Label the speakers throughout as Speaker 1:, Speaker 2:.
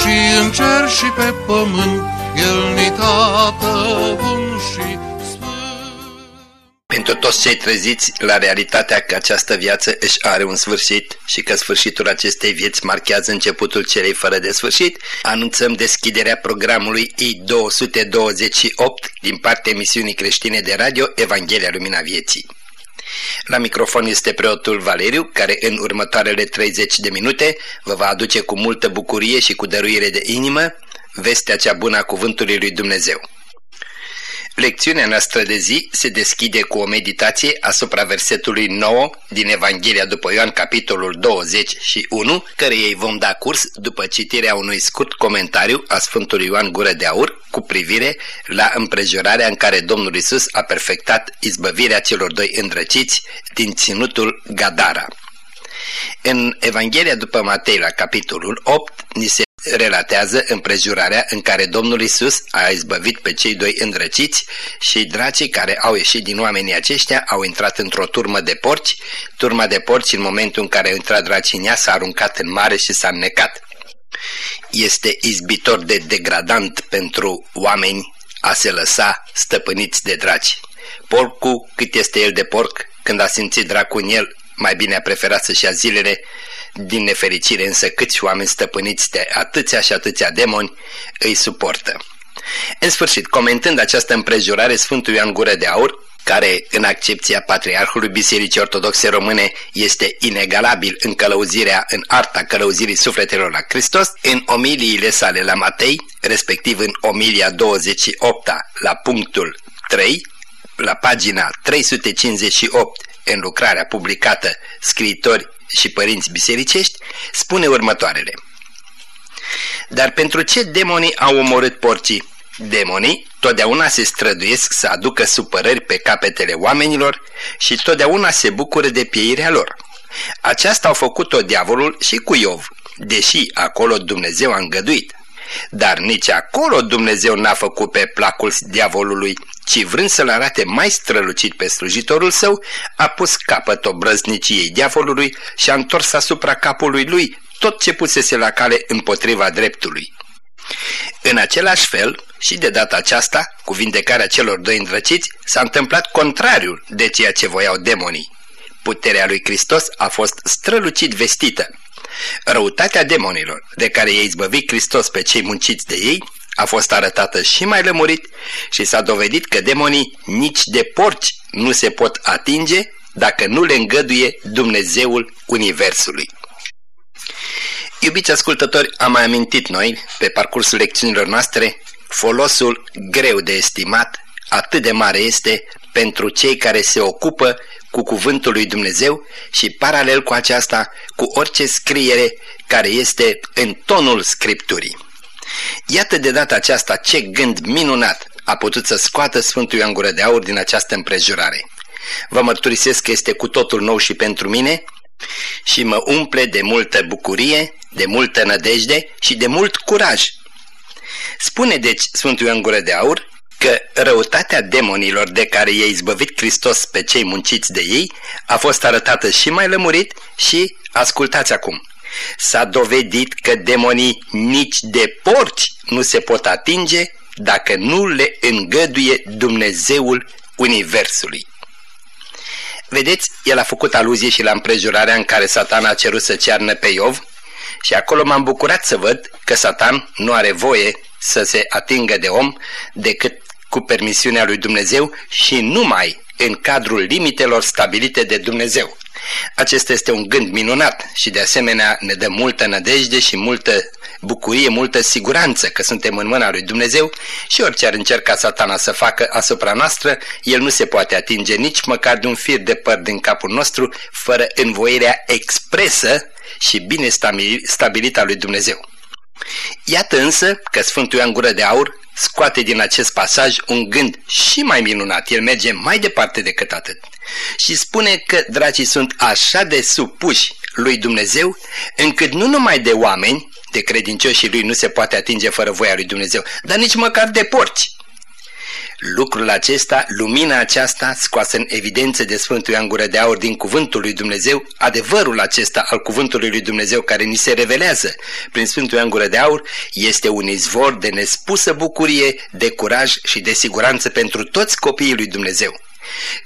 Speaker 1: și în cer și pe pământ, El ni tată bun și
Speaker 2: pentru toți cei treziți la realitatea că această viață își are un sfârșit și că sfârșitul acestei vieți marchează începutul celei fără de sfârșit, anunțăm deschiderea programului I-228 din partea emisiunii creștine de radio Evanghelia Lumina Vieții. La microfon este preotul Valeriu, care în următoarele 30 de minute vă va aduce cu multă bucurie și cu dăruire de inimă vestea cea bună a Cuvântului lui Dumnezeu. Lecțiunea noastră de zi se deschide cu o meditație asupra versetului 9 din Evanghelia după Ioan, capitolul 21, care ei vom da curs după citirea unui scurt comentariu a Sfântului Ioan Gură de Aur cu privire la împrejurarea în care Domnul Isus a perfectat izbăvirea celor doi îndrăciți din ținutul Gadara. În Evanghelia după Matei, la capitolul 8, ni se relatează împrejurarea în care Domnul Isus a izbăvit pe cei doi îndrăciți și dracii care au ieșit din oamenii aceștia au intrat într-o turmă de porci. Turma de porci în momentul în care au intrat dracii în ea s-a aruncat în mare și s-a înnecat. Este izbitor de degradant pentru oameni a se lăsa stăpâniți de draci. Porcul, cât este el de porc, când a simțit dracul în el, mai bine a preferat să-și ia zilele din nefericire însă câți oameni stăpâniți de atâția și atâția demoni îi suportă. În sfârșit, comentând această împrejurare, Sfântul Ioan Gură de Aur, care în accepția Patriarhului Bisericii Ortodoxe Române este inegalabil în călăuzirea, în arta călăuzirii sufletelor la Hristos, în omiliile sale la Matei, respectiv în omilia 28 la punctul 3, la pagina 358 în lucrarea publicată Scriitori și părinți bisericești, spune următoarele. Dar pentru ce demonii au omorât porcii? Demonii totdeauna se străduiesc să aducă supărări pe capetele oamenilor și totdeauna se bucură de pieirea lor. Aceasta au făcut-o diavolul și cu Iov, deși acolo Dumnezeu a îngăduit. Dar nici acolo Dumnezeu n-a făcut pe placul diavolului, ci vrând să-l arate mai strălucit pe slujitorul său, a pus capăt obrăzniciei diavolului și a întors asupra capului lui tot ce pusese la cale împotriva dreptului. În același fel, și de data aceasta, cu vindecarea celor doi îndrăciți, s-a întâmplat contrariul de ceea ce voiau demonii. Puterea lui Hristos a fost strălucit vestită. Răutatea demonilor, de care i-a izbăvit Hristos pe cei munciți de ei, a fost arătată și mai lămurit și s-a dovedit că demonii nici de porci nu se pot atinge dacă nu le îngăduie Dumnezeul Universului. Iubiți ascultători, am mai amintit noi, pe parcursul lecțiunilor noastre, folosul greu de estimat, atât de mare este pentru cei care se ocupă cu cuvântul lui Dumnezeu și paralel cu aceasta cu orice scriere care este în tonul Scripturii. Iată de data aceasta ce gând minunat a putut să scoată Sfântul Ioan Gură de Aur din această împrejurare. Vă mărturisesc că este cu totul nou și pentru mine și mă umple de multă bucurie, de multă nădejde și de mult curaj. Spune deci Sfântul Ioan Gură de Aur că răutatea demonilor de care i-a izbăvit Hristos pe cei munciți de ei a fost arătată și mai lămurit și ascultați acum. S-a dovedit că demonii nici de porci nu se pot atinge dacă nu le îngăduie Dumnezeul Universului. Vedeți, el a făcut aluzie și la împrejurarea în care Satan a cerut să cearnă pe Iov și acolo m-am bucurat să văd că Satan nu are voie să se atingă de om decât cu permisiunea lui Dumnezeu și numai în cadrul limitelor stabilite de Dumnezeu. Acesta este un gând minunat și de asemenea ne dă multă nădejde și multă bucurie, multă siguranță că suntem în mâna lui Dumnezeu și orice ar încerca satana să facă asupra noastră, el nu se poate atinge nici măcar de un fir de păr din capul nostru fără învoirea expresă și bine stabilită a lui Dumnezeu. Iată însă că Sfântul Ioan Gură de Aur scoate din acest pasaj un gând și mai minunat. El merge mai departe decât atât și spune că dracii sunt așa de supuși lui Dumnezeu încât nu numai de oameni, de credincioșii lui nu se poate atinge fără voia lui Dumnezeu, dar nici măcar de porci. Lucrul acesta, lumina aceasta, scoasă în evidență de Sfântul Ioan Gură de Aur din Cuvântul lui Dumnezeu, adevărul acesta al Cuvântului lui Dumnezeu care ni se revelează prin Sfântul Ioan Gură de Aur, este un izvor de nespusă bucurie, de curaj și de siguranță pentru toți copiii lui Dumnezeu.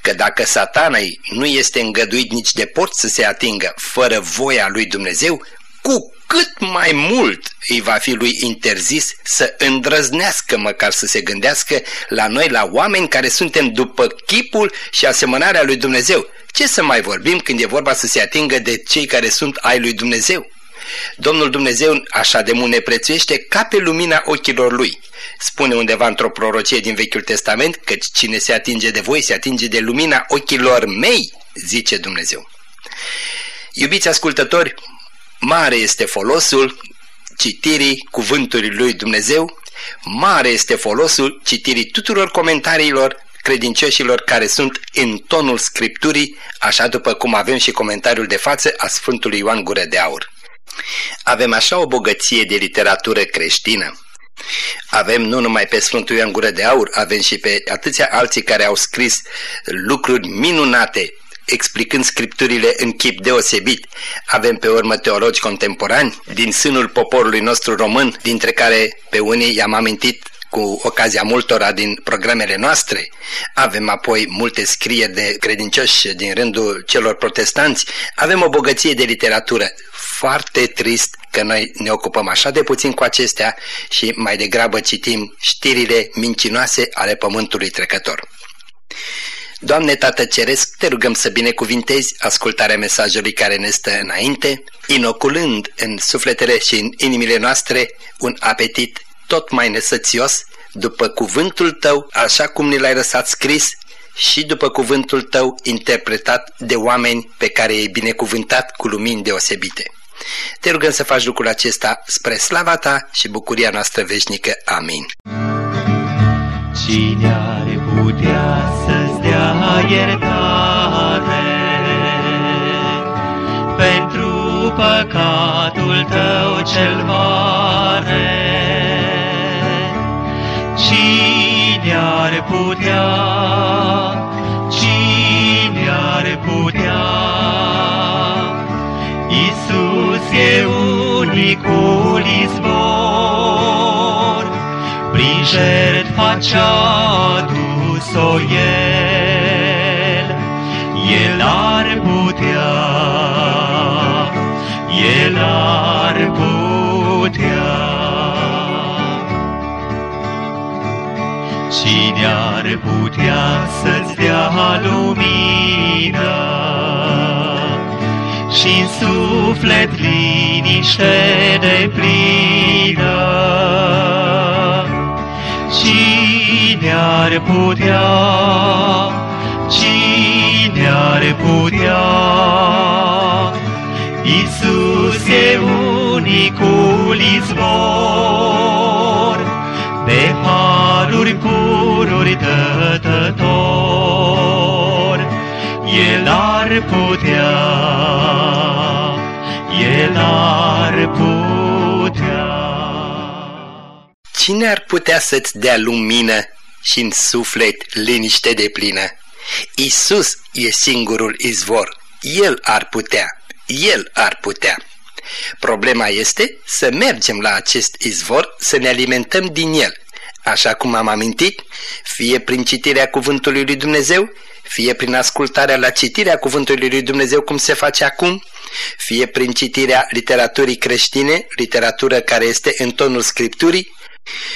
Speaker 2: Că dacă satanei nu este îngăduit nici de port să se atingă fără voia lui Dumnezeu, cu cât mai mult îi va fi lui interzis să îndrăznească măcar să se gândească la noi, la oameni care suntem după chipul și asemănarea lui Dumnezeu. Ce să mai vorbim când e vorba să se atingă de cei care sunt ai lui Dumnezeu? Domnul Dumnezeu așa de mult ne prețuiește ca pe lumina ochilor Lui. Spune undeva într-o prorocie din Vechiul Testament că cine se atinge de voi se atinge de lumina ochilor mei, zice Dumnezeu. Iubiți ascultători, Mare este folosul citirii cuvântului lui Dumnezeu, mare este folosul citirii tuturor comentariilor credincioșilor care sunt în tonul Scripturii, așa după cum avem și comentariul de față a Sfântului Ioan Gură de Aur. Avem așa o bogăție de literatură creștină. Avem nu numai pe Sfântul Ioan Gură de Aur, avem și pe atâția alții care au scris lucruri minunate explicând scripturile în chip deosebit. Avem pe urmă teologi contemporani din sânul poporului nostru român, dintre care pe unii i-am amintit cu ocazia multora din programele noastre. Avem apoi multe scrieri de credincioși din rândul celor protestanți. Avem o bogăție de literatură. Foarte trist că noi ne ocupăm așa de puțin cu acestea și mai degrabă citim știrile mincinoase ale pământului trecător. Doamne Tată Ceresc, te rugăm să binecuvintezi ascultarea mesajului care ne stă înainte, inoculând în sufletele și în inimile noastre un apetit tot mai nesățios după cuvântul Tău, așa cum ne l-ai lăsat scris, și după cuvântul Tău interpretat de oameni pe care i-ai binecuvântat cu lumini deosebite. Te rugăm să faci lucrul acesta spre slava Ta și bucuria noastră veșnică. Amin.
Speaker 3: Cine are putea să-ți dea iertare pentru păcatul tău cel mare? Cine ar putea, cine ar putea? Iisus e unicul izvor, prin jertfa ce-a dus-o El, El ar putea, El ar putea. Cine ar putea să-ți dea lumină și în suflet liniște de plină? Cine ar putea, cine ar putea? Iisus e unicul izvor, de haruri pururi dătător. El ar putea, El ar putea.
Speaker 2: Cine ar putea să-ți dea lumină și în suflet liniște de plină? Isus e singurul izvor. El ar putea. El ar putea. Problema este să mergem la acest izvor, să ne alimentăm din el. Așa cum am amintit, fie prin citirea cuvântului lui Dumnezeu, fie prin ascultarea la citirea cuvântului lui Dumnezeu cum se face acum, fie prin citirea literaturii creștine, literatură care este în tonul Scripturii,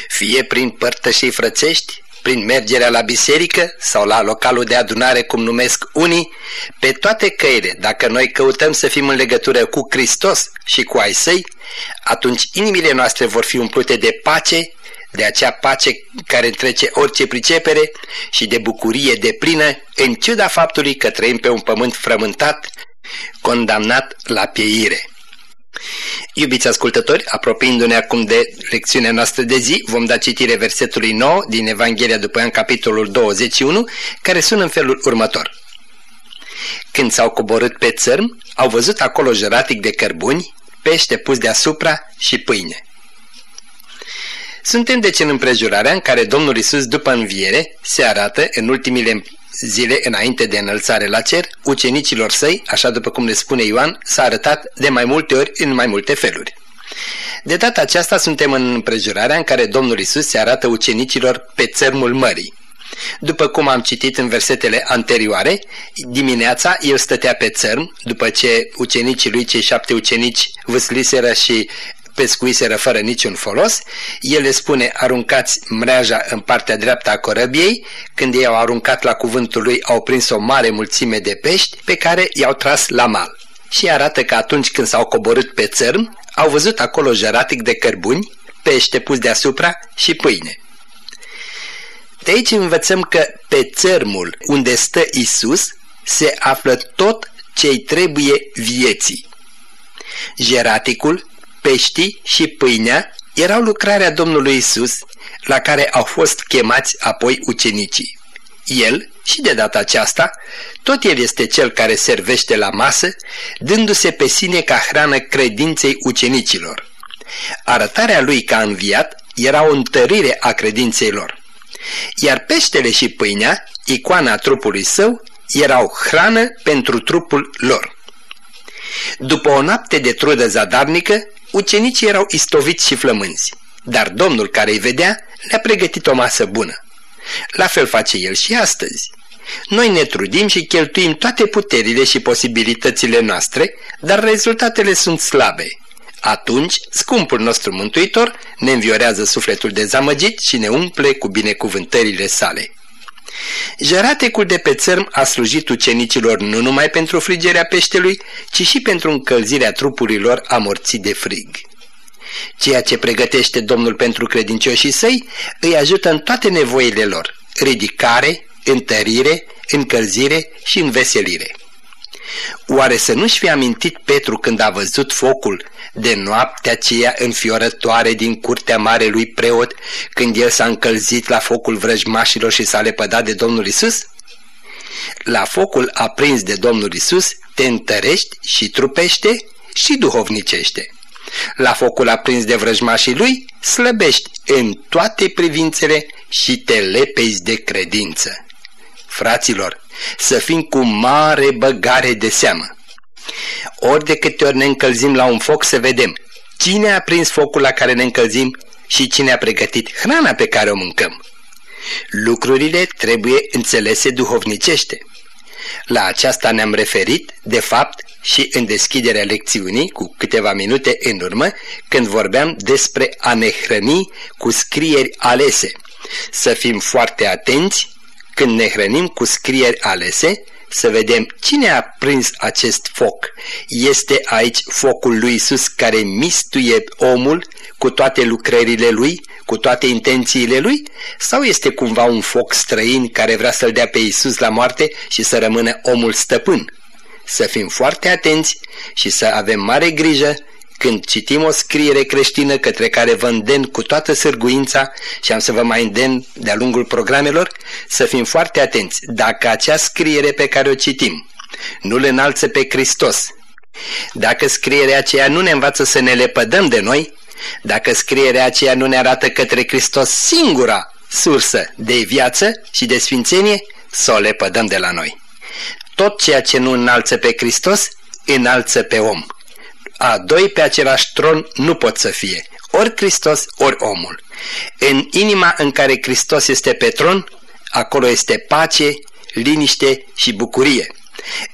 Speaker 2: fie prin părtășii frățești, prin mergerea la biserică sau la localul de adunare, cum numesc unii, pe toate căile, dacă noi căutăm să fim în legătură cu Hristos și cu ai săi, atunci inimile noastre vor fi umplute de pace, de acea pace care întrece orice pricepere și de bucurie de plină, în ciuda faptului că trăim pe un pământ frământat, condamnat la pieire. Iubiți ascultători, apropiindu-ne acum de lecțiunea noastră de zi, vom da citire versetului 9 din Evanghelia după Ioan, capitolul 21, care sună în felul următor. Când s-au coborât pe țărm, au văzut acolo jeratic de cărbuni, pește pus deasupra și pâine. Suntem deci în împrejurarea în care Domnul Isus după înviere se arată în ultimile zile înainte de înălțare la cer, ucenicilor săi, așa după cum ne spune Ioan, s-a arătat de mai multe ori în mai multe feluri. De data aceasta suntem în împrejurarea în care Domnul Isus se arată ucenicilor pe țărmul mării. După cum am citit în versetele anterioare, dimineața el stătea pe țărm, după ce ucenicii lui, cei șapte ucenici, vâsliseră și pescuiseră fără niciun folos, el le spune aruncați mreaja în partea dreaptă a corăbiei, când ei au aruncat la cuvântul lui au prins o mare mulțime de pești pe care i-au tras la mal. Și arată că atunci când s-au coborât pe țărm, au văzut acolo jeratic de cărbuni, pește pus deasupra și pâine. De aici învățăm că pe țărmul unde stă Isus se află tot ce-i trebuie vieții. Jeraticul, peștii și pâinea erau lucrarea Domnului Isus, la care au fost chemați apoi ucenicii. El, și de data aceasta, tot el este cel care servește la masă, dându-se pe sine ca hrană credinței ucenicilor. Arătarea lui ca înviat era o întărire a credinței lor. Iar peștele și pâinea, icoana trupului său, erau hrană pentru trupul lor. După o noapte de trudă zadarnică, ucenicii erau istoviți și flămânzi, dar Domnul care îi vedea le-a pregătit o masă bună. La fel face El și astăzi. Noi ne trudim și cheltuim toate puterile și posibilitățile noastre, dar rezultatele sunt slabe. Atunci, scumpul nostru mântuitor ne înviorează sufletul dezamăgit și ne umple cu binecuvântările sale. Jăratecul de pe țărm a slujit ucenicilor nu numai pentru frigerea peștelui, ci și pentru încălzirea trupurilor amorții de frig. Ceea ce pregătește Domnul pentru credincioșii săi îi ajută în toate nevoile lor, ridicare, întărire, încălzire și înveselire. Oare să nu-și fi amintit Petru când a văzut focul de noaptea aceea înfiorătoare din curtea marelui preot, când el s-a încălzit la focul vrăjmașilor și s-a lepădat de Domnul Isus? La focul aprins de Domnul Isus te întărești și trupește și duhovnicește. La focul aprins de vrăjmașii lui slăbești în toate privințele și te lepezi de credință. Fraților, să fim cu mare băgare de seamă. Ori de câte ori ne încălzim la un foc să vedem cine a prins focul la care ne încălzim și cine a pregătit hrana pe care o mâncăm. Lucrurile trebuie înțelese duhovnicește. La aceasta ne-am referit, de fapt, și în deschiderea lecțiunii, cu câteva minute în urmă, când vorbeam despre a ne hrăni cu scrieri alese. Să fim foarte atenți când ne hrănim cu scrieri alese, să vedem cine a prins acest foc. Este aici focul lui Isus care mistuie omul cu toate lucrările lui, cu toate intențiile lui? Sau este cumva un foc străin care vrea să-l dea pe Isus la moarte și să rămână omul stăpân? Să fim foarte atenți și să avem mare grijă când citim o scriere creștină către care vă îndemn cu toată sârguința și am să vă mai îndemn de-a lungul programelor, să fim foarte atenți dacă acea scriere pe care o citim nu le înalță pe Hristos, dacă scrierea aceea nu ne învață să ne lepădăm de noi, dacă scrierea aceea nu ne arată către Hristos singura sursă de viață și de sfințenie, să o lepădăm de la noi. Tot ceea ce nu înalță pe Hristos, înalță pe om a doi pe același tron nu pot să fie, ori Hristos, ori omul. În inima în care Hristos este pe tron, acolo este pace, liniște și bucurie.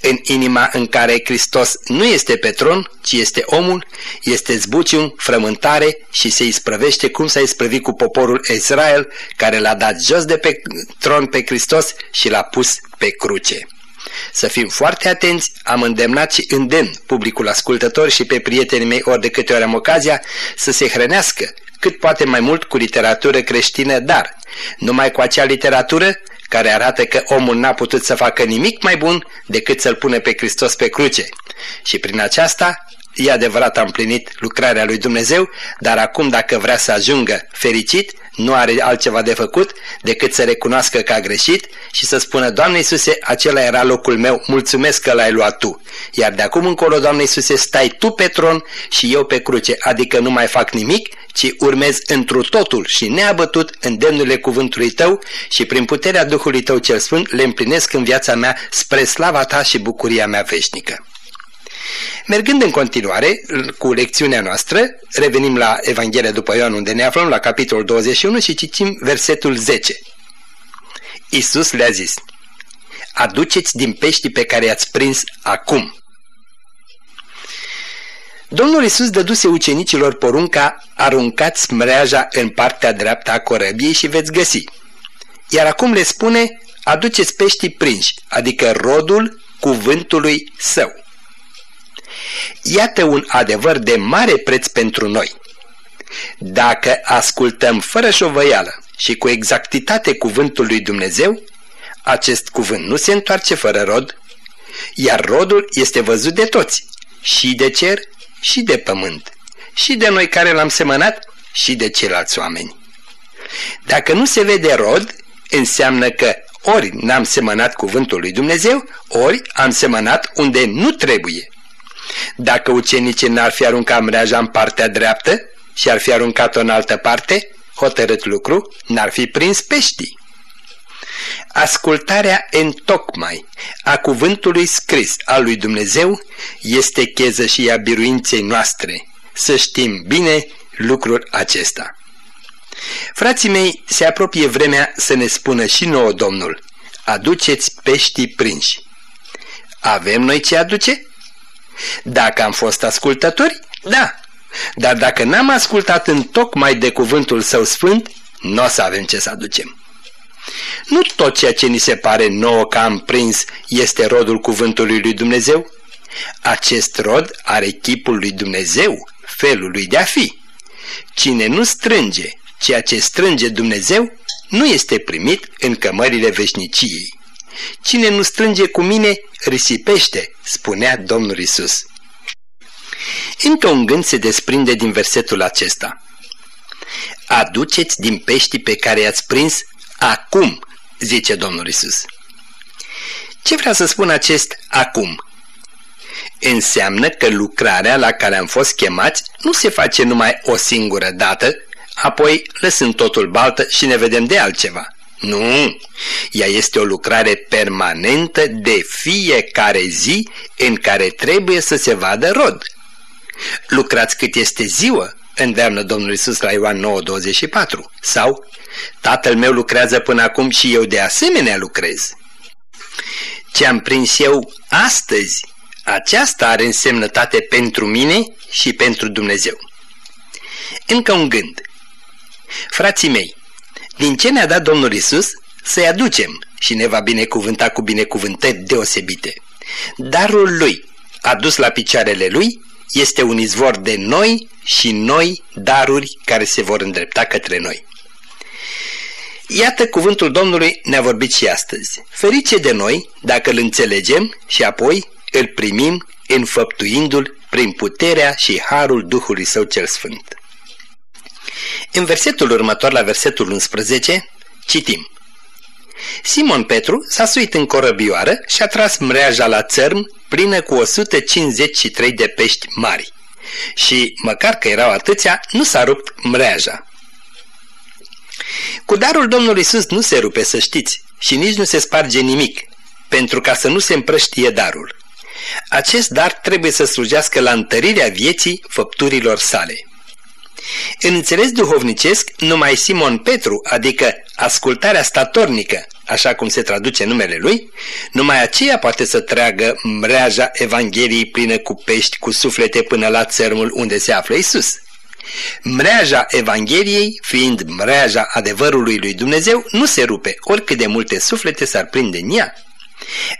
Speaker 2: În inima în care Hristos nu este pe tron, ci este omul, este zbucium, frământare și se isprăvește cum s-a isprăvit cu poporul Israel, care l-a dat jos de pe tron pe Hristos și l-a pus pe cruce. Să fim foarte atenți, am îndemnat și îndemn publicul ascultător și pe prietenii mei ori de câte ori am ocazia să se hrănească cât poate mai mult cu literatură creștină, dar numai cu acea literatură care arată că omul n-a putut să facă nimic mai bun decât să-L pune pe Hristos pe cruce. Și prin aceasta e adevărat a împlinit lucrarea lui Dumnezeu, dar acum dacă vrea să ajungă fericit, nu are altceva de făcut decât să recunoască că a greșit și să spună, Doamne Iisuse, acela era locul meu, mulțumesc că l-ai luat Tu. Iar de acum încolo, Doamne Iisuse, stai Tu pe tron și eu pe cruce, adică nu mai fac nimic, ci urmez întru totul și neabătut îndemnurile cuvântului Tău și prin puterea Duhului Tău cel Sfânt le împlinesc în viața mea spre slava Ta și bucuria mea veșnică. Mergând în continuare cu lecțiunea noastră, revenim la Evanghelia după Ioan unde ne aflăm la capitolul 21 și citim versetul 10. Iisus le-a zis, aduceți din peștii pe care i-ați prins acum. Domnul Iisus dăduse ucenicilor porunca, aruncați mreaja în partea dreaptă a corăbiei și veți găsi. Iar acum le spune, aduceți peștii prinși, adică rodul cuvântului său. Iată un adevăr de mare preț pentru noi. Dacă ascultăm fără șovăială și cu exactitate cuvântul lui Dumnezeu, acest cuvânt nu se întoarce fără rod, iar rodul este văzut de toți, și de cer, și de pământ, și de noi care l-am semănat, și de ceilalți oameni. Dacă nu se vede rod, înseamnă că ori n-am semănat cuvântul lui Dumnezeu, ori am semănat unde nu trebuie. Dacă ucenicii n-ar fi aruncat mreaja în partea dreaptă și ar fi aruncat-o în altă parte, hotărât lucru, n-ar fi prins peștii. Ascultarea în tocmai a cuvântului scris al lui Dumnezeu este cheză și a biruinței noastre. Să știm bine lucrul acesta. Frații mei, se apropie vremea să ne spună și nouă Domnul, aduceți peștii prinși. Avem noi ce aduce? Dacă am fost ascultători, da. Dar dacă n-am ascultat în tocmai de cuvântul său sfânt, nu o să avem ce să aducem. Nu tot ceea ce ni se pare nouă că am prins este rodul cuvântului lui Dumnezeu. Acest rod are chipul lui Dumnezeu, felul lui de a fi. Cine nu strânge ceea ce strânge Dumnezeu, nu este primit în cămările veșniciei. Cine nu strânge cu mine, risipește, spunea Domnul Isus. Încă un gând se desprinde din versetul acesta. Aduceți din peștii pe care i-ați prins acum, zice Domnul Isus. Ce vrea să spun acest acum? Înseamnă că lucrarea la care am fost chemați nu se face numai o singură dată, apoi lăsând totul baltă și ne vedem de altceva. Nu, ea este o lucrare permanentă de fiecare zi în care trebuie să se vadă rod. Lucrați cât este ziua, îndeamnă Domnul Isus la Ioan 9:24. Sau, Tatăl meu lucrează până acum și eu de asemenea lucrez. Ce am prins eu astăzi, aceasta are însemnătate pentru mine și pentru Dumnezeu. Încă un gând. Frații mei, din ce ne-a dat Domnul Isus, să-i aducem și ne va binecuvânta cu binecuvântări deosebite. Darul Lui, adus la picioarele Lui, este un izvor de noi și noi daruri care se vor îndrepta către noi. Iată cuvântul Domnului ne-a vorbit și astăzi. Ferice de noi dacă îl înțelegem și apoi îl primim înfăptuindu-l prin puterea și harul Duhului Său cel Sfânt. În versetul următor, la versetul 11, citim. Simon Petru s-a suit în corăbioară și a tras mreaja la țărm plină cu 153 de pești mari. Și, măcar că erau atâția, nu s-a rupt mreaja. Cu darul Domnului Iisus nu se rupe, să știți, și nici nu se sparge nimic, pentru ca să nu se împrăștie darul. Acest dar trebuie să slujească la întărirea vieții făpturilor sale. În înțeles duhovnicesc, numai Simon Petru, adică ascultarea statornică, așa cum se traduce numele lui, numai aceea poate să treagă mreaja Evangheliei plină cu pești cu suflete până la țărmul unde se află Isus. Mreaja Evangheliei, fiind mreaja adevărului lui Dumnezeu, nu se rupe, oricât de multe suflete s-ar prinde în ea.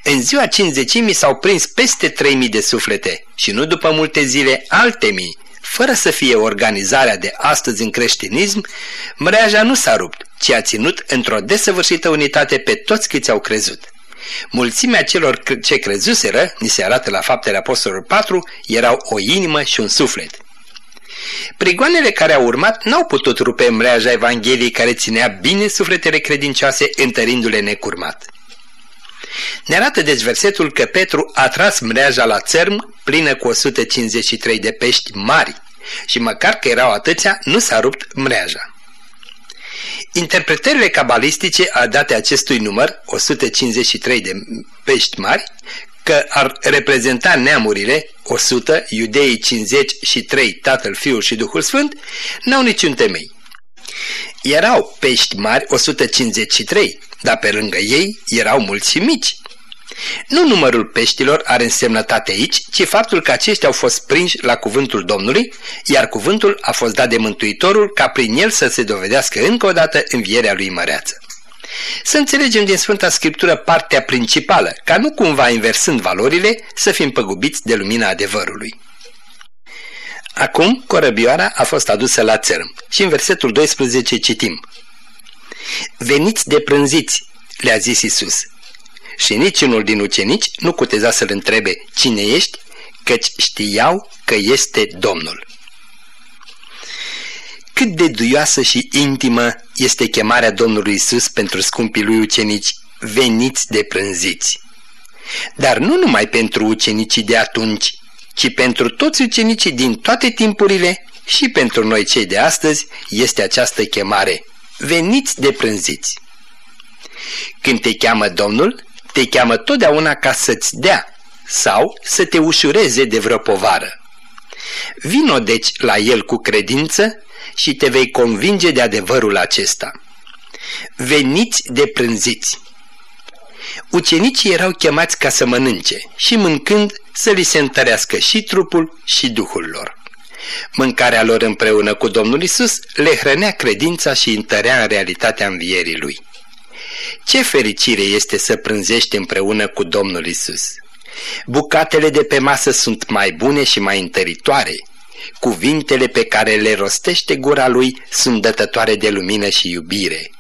Speaker 2: În ziua cinzecimii s-au prins peste 3000 de suflete și nu după multe zile alte mii, fără să fie organizarea de astăzi în creștinism, mreaja nu s-a rupt, ci a ținut într-o desăvârșită unitate pe toți câți au crezut. Mulțimea celor ce crezuseră, ni se arată la faptele apostolilor 4, erau o inimă și un suflet. Prigoanele care au urmat n-au putut rupe mreaja Evangheliei care ținea bine sufletele credincioase, întărindu-le necurmat. Ne arată deci versetul că Petru a tras mreaja la țărm plină cu 153 de pești mari și măcar că erau atâția, nu s-a rupt mreaja. Interpretările cabalistice date acestui număr, 153 de pești mari, că ar reprezenta neamurile, 100, iudeii 50 și 3, Tatăl, Fiul și Duhul Sfânt, n-au niciun temei. Erau pești mari 153, dar pe lângă ei erau mulți și mici. Nu numărul peștilor are însemnătate aici, ci faptul că aceștia au fost prinși la cuvântul Domnului, iar cuvântul a fost dat de Mântuitorul ca prin el să se dovedească încă o dată învierea lui Măreață. Să înțelegem din Sfânta Scriptură partea principală, ca nu cumva inversând valorile, să fim păgubiți de lumina adevărului. Acum, corăbioara a fost adusă la țărm și în versetul 12 citim Veniți de prânziți, le-a zis Isus. Și niciunul din ucenici nu cuteza să-l întrebe cine ești, căci știau că este Domnul. Cât de duioasă și intimă este chemarea Domnului Isus pentru scumpii lui ucenici, veniți de prânziți. Dar nu numai pentru ucenicii de atunci, ci pentru toți ucenicii din toate timpurile și pentru noi cei de astăzi este această chemare. Veniți de prânziți. Când te cheamă Domnul, te cheamă totdeauna ca să-ți dea sau să te ușureze de vreo povară. Vino deci la El cu credință și te vei convinge de adevărul acesta. Veniți de prânziți. Ucenicii erau chemați ca să mănânce și mâncând să li se întărească și trupul și duhul lor. Mâncarea lor împreună cu Domnul Isus le hrănea credința și întărea în realitatea învierii Lui. Ce fericire este să prânzești împreună cu Domnul Isus! Bucatele de pe masă sunt mai bune și mai întăritoare. Cuvintele pe care le rostește gura lui sunt dătătoare de lumină și iubire.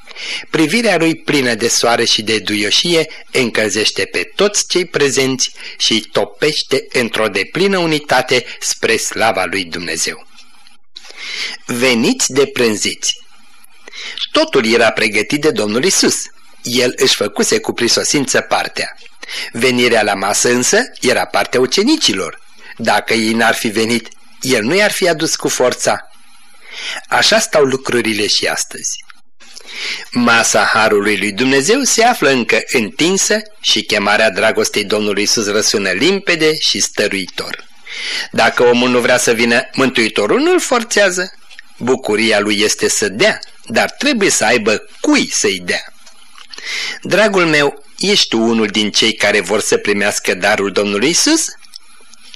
Speaker 2: Privirea lui plină de soare și de duioșie încălzește pe toți cei prezenți și îi topește într-o deplină unitate spre slava lui Dumnezeu. Veniți de prânziți! Totul era pregătit de Domnul Isus. El își făcuse cu prisosință partea. Venirea la masă însă era partea ucenicilor. Dacă ei n-ar fi venit, el nu i-ar fi adus cu forța. Așa stau lucrurile și astăzi. Masa Harului lui Dumnezeu se află încă întinsă și chemarea dragostei Domnului Iisus răsună limpede și stăruitor. Dacă omul nu vrea să vină, Mântuitorul nu-l forțează. Bucuria lui este să dea, dar trebuie să aibă cui să-i dea. Dragul meu, ești tu unul din cei care vor să primească darul Domnului Isus?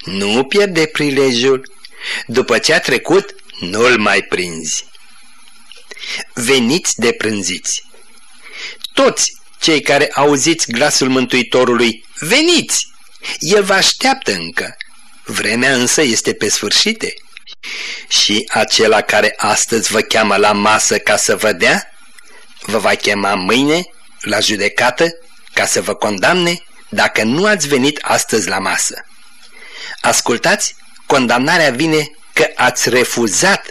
Speaker 2: Nu pierde prilejul. După ce a trecut, nu-l mai prinzi. Veniți de prânziți. Toți cei care auziți glasul Mântuitorului, veniți! El vă așteaptă încă. Vremea însă este pe sfârșite. Și acela care astăzi vă cheamă la masă ca să vă dea, vă va chema mâine la judecată ca să vă condamne dacă nu ați venit astăzi la masă. Ascultați, condamnarea vine că ați refuzat.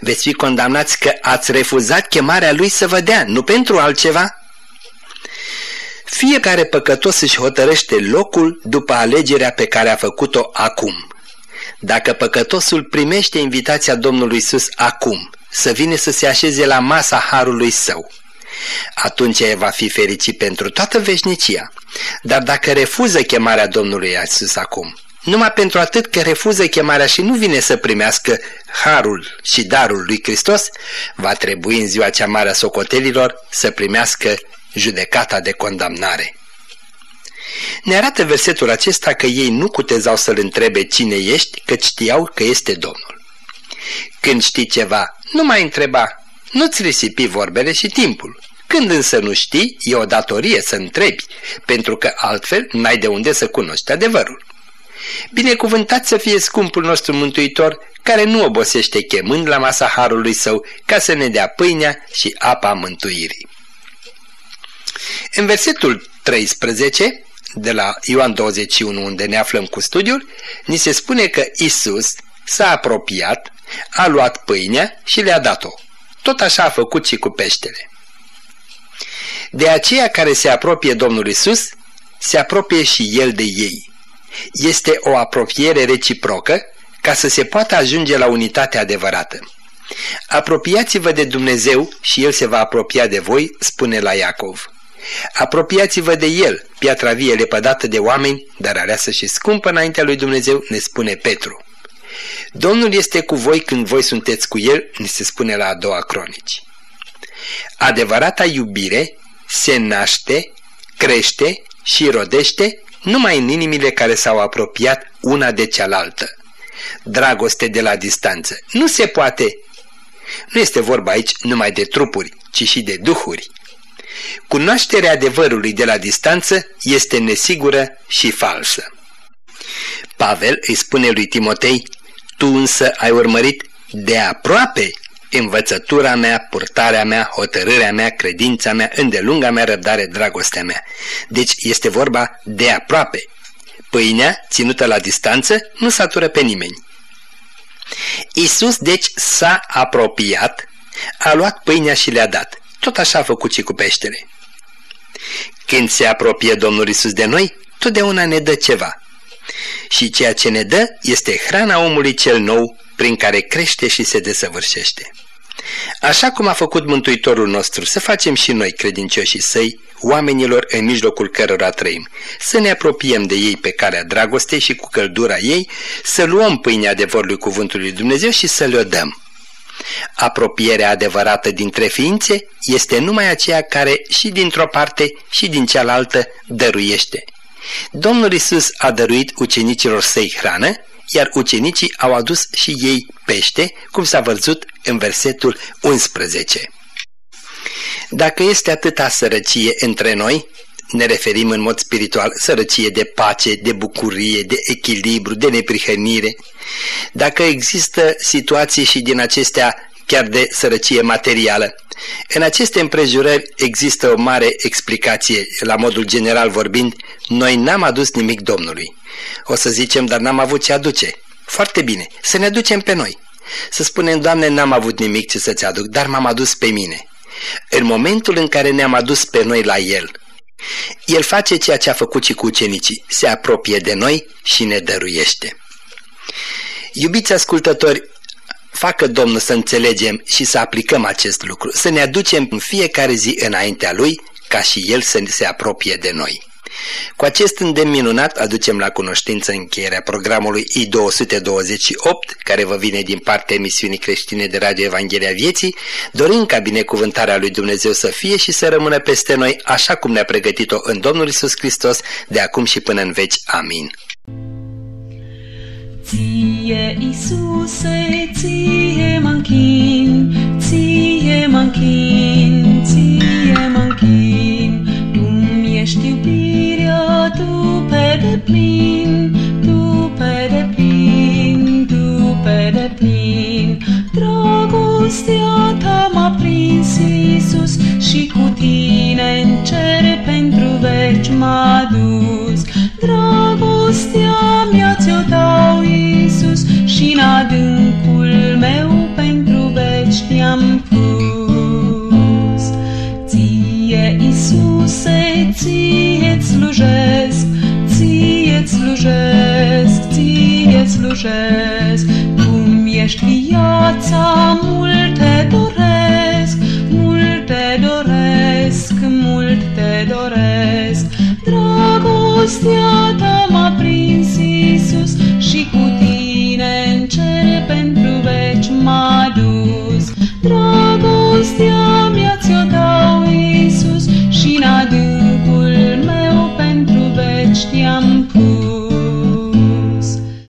Speaker 2: Veți fi condamnați că ați refuzat chemarea lui să vă dea, nu pentru altceva. Fiecare păcătos își hotărăște locul după alegerea pe care a făcut-o acum. Dacă păcătosul primește invitația Domnului Isus acum, să vină să se așeze la masa harului său, atunci va fi fericit pentru toată veșnicia. Dar dacă refuză chemarea Domnului Isus acum, numai pentru atât că refuză chemarea și nu vine să primească harul și darul lui Hristos, va trebui în ziua cea mare a socotelilor să primească judecata de condamnare. Ne arată versetul acesta că ei nu cutezau să-l întrebe cine ești, că știau că este Domnul. Când știi ceva, nu mai întreba, nu-ți risipi vorbele și timpul. Când însă nu știi, e o datorie să întrebi, pentru că altfel n-ai de unde să cunoști adevărul. Binecuvântat să fie scumpul nostru mântuitor, care nu obosește chemând la masa harului său ca să ne dea pâinea și apa mântuirii. În versetul 13, de la Ioan 21, unde ne aflăm cu studiul, ni se spune că Isus s-a apropiat, a luat pâinea și le-a dat-o. Tot așa a făcut și cu peștele. De aceea care se apropie Domnul Isus, se apropie și El de ei. Este o apropiere reciprocă ca să se poată ajunge la unitatea adevărată. Apropiați-vă de Dumnezeu și El se va apropia de voi, spune la Iacov. Apropiați-vă de El, piatra vie lepădată de oameni, dar aleasă și scumpă înaintea lui Dumnezeu, ne spune Petru. Domnul este cu voi când voi sunteți cu El, ni se spune la a doua cronici. Adevărata iubire se naște, crește și rodește numai în inimile care s-au apropiat una de cealaltă. Dragoste de la distanță. Nu se poate. Nu este vorba aici numai de trupuri, ci și de duhuri. Cunoașterea adevărului de la distanță este nesigură și falsă. Pavel îi spune lui Timotei, tu însă ai urmărit de aproape învățătura mea, purtarea mea, hotărârea mea, credința mea, îndelunga mea răbdare, dragostea mea. Deci este vorba de aproape. Pâinea, ținută la distanță, nu satură pe nimeni. Isus deci s-a apropiat, a luat pâinea și le-a dat. Tot așa a făcut și cu peștele. Când se apropie Domnul Isus de noi, totdeauna ne dă ceva. Și ceea ce ne dă este hrana omului cel nou, prin care crește și se desăvârșește. Așa cum a făcut Mântuitorul nostru, să facem și noi, credincioșii săi, oamenilor în mijlocul cărora trăim, să ne apropiem de ei pe calea dragostei și cu căldura ei, să luăm pâinea adevărului cuvântului Dumnezeu și să le-o dăm. Apropierea adevărată dintre ființe este numai aceea care și dintr-o parte și din cealaltă dăruiește. Domnul Isus a dăruit ucenicilor săi hrană, iar ucenicii au adus și ei pește, cum s-a văzut în versetul 11. Dacă este atâta sărăcie între noi, ne referim în mod spiritual sărăcie de pace, de bucurie, de echilibru, de neprihănire. Dacă există situații și din acestea chiar de sărăcie materială, în aceste împrejurări există o mare explicație, la modul general vorbind, noi n-am adus nimic Domnului. O să zicem, dar n-am avut ce aduce. Foarte bine, să ne aducem pe noi. Să spunem, Doamne, n-am avut nimic ce să-ți aduc, dar m-am adus pe mine. În momentul în care ne-am adus pe noi la El, El face ceea ce a făcut și cu ucenicii, se apropie de noi și ne dăruiește. Iubiți ascultători, facă Domnul să înțelegem și să aplicăm acest lucru, să ne aducem în fiecare zi înaintea Lui, ca și El să se apropie de noi. Cu acest îndemn minunat aducem la cunoștință încheierea programului I-228, care vă vine din partea emisiunii creștine de Radio Evanghelia Vieții, dorind ca binecuvântarea lui Dumnezeu să fie și să rămână peste noi, așa cum ne-a pregătit-o în Domnul Isus Hristos, de acum și până în veci. Amin.
Speaker 4: Ție, Iisuse, ție mă ție mă ție mă ești iubirea tu pe deplin, tu pe deplin, tu pe deplin. Dragostea ta m-a prins, Iisus, și cu tine în cer pentru veci m-a dus. Dragostea mea ți-o dau, Iisus, și în adâncul meu pentru veci te-am pus. slujesc. Cum ești viața, multe doresc, multe doresc, multe doresc. Dragostea